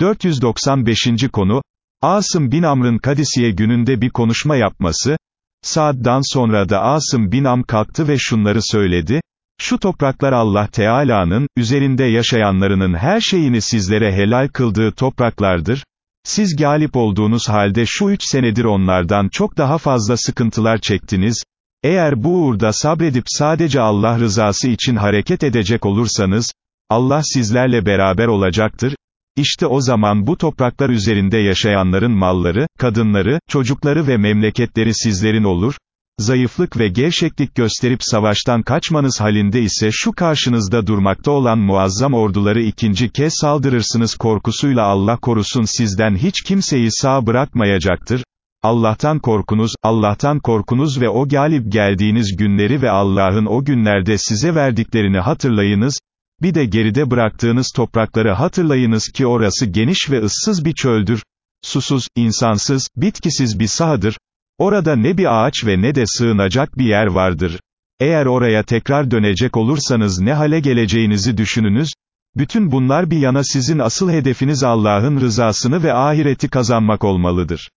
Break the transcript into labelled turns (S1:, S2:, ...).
S1: 495. konu, Asım bin Amr'ın Kadisiye gününde bir konuşma yapması, Saad'dan sonra da Asım bin Am kalktı ve şunları söyledi, şu topraklar Allah Teala'nın, üzerinde yaşayanlarının her şeyini sizlere helal kıldığı topraklardır, siz galip olduğunuz halde şu üç senedir onlardan çok daha fazla sıkıntılar çektiniz, eğer bu uğurda sabredip sadece Allah rızası için hareket edecek olursanız, Allah sizlerle beraber olacaktır, İşte o zaman bu topraklar üzerinde yaşayanların malları, kadınları, çocukları ve memleketleri sizlerin olur, zayıflık ve gevşeklik gösterip savaştan kaçmanız halinde ise şu karşınızda durmakta olan muazzam orduları ikinci kez saldırırsınız korkusuyla Allah korusun sizden hiç kimseyi sağ bırakmayacaktır, Allah'tan korkunuz, Allah'tan korkunuz ve o galip geldiğiniz günleri ve Allah'ın o günlerde size verdiklerini hatırlayınız, bir de geride bıraktığınız toprakları hatırlayınız ki orası geniş ve ıssız bir çöldür, susuz, insansız, bitkisiz bir sahadır, orada ne bir ağaç ve ne de sığınacak bir yer vardır. Eğer oraya tekrar dönecek olursanız ne hale geleceğinizi düşününüz, bütün bunlar bir yana sizin asıl hedefiniz Allah'ın rızasını ve ahireti kazanmak olmalıdır.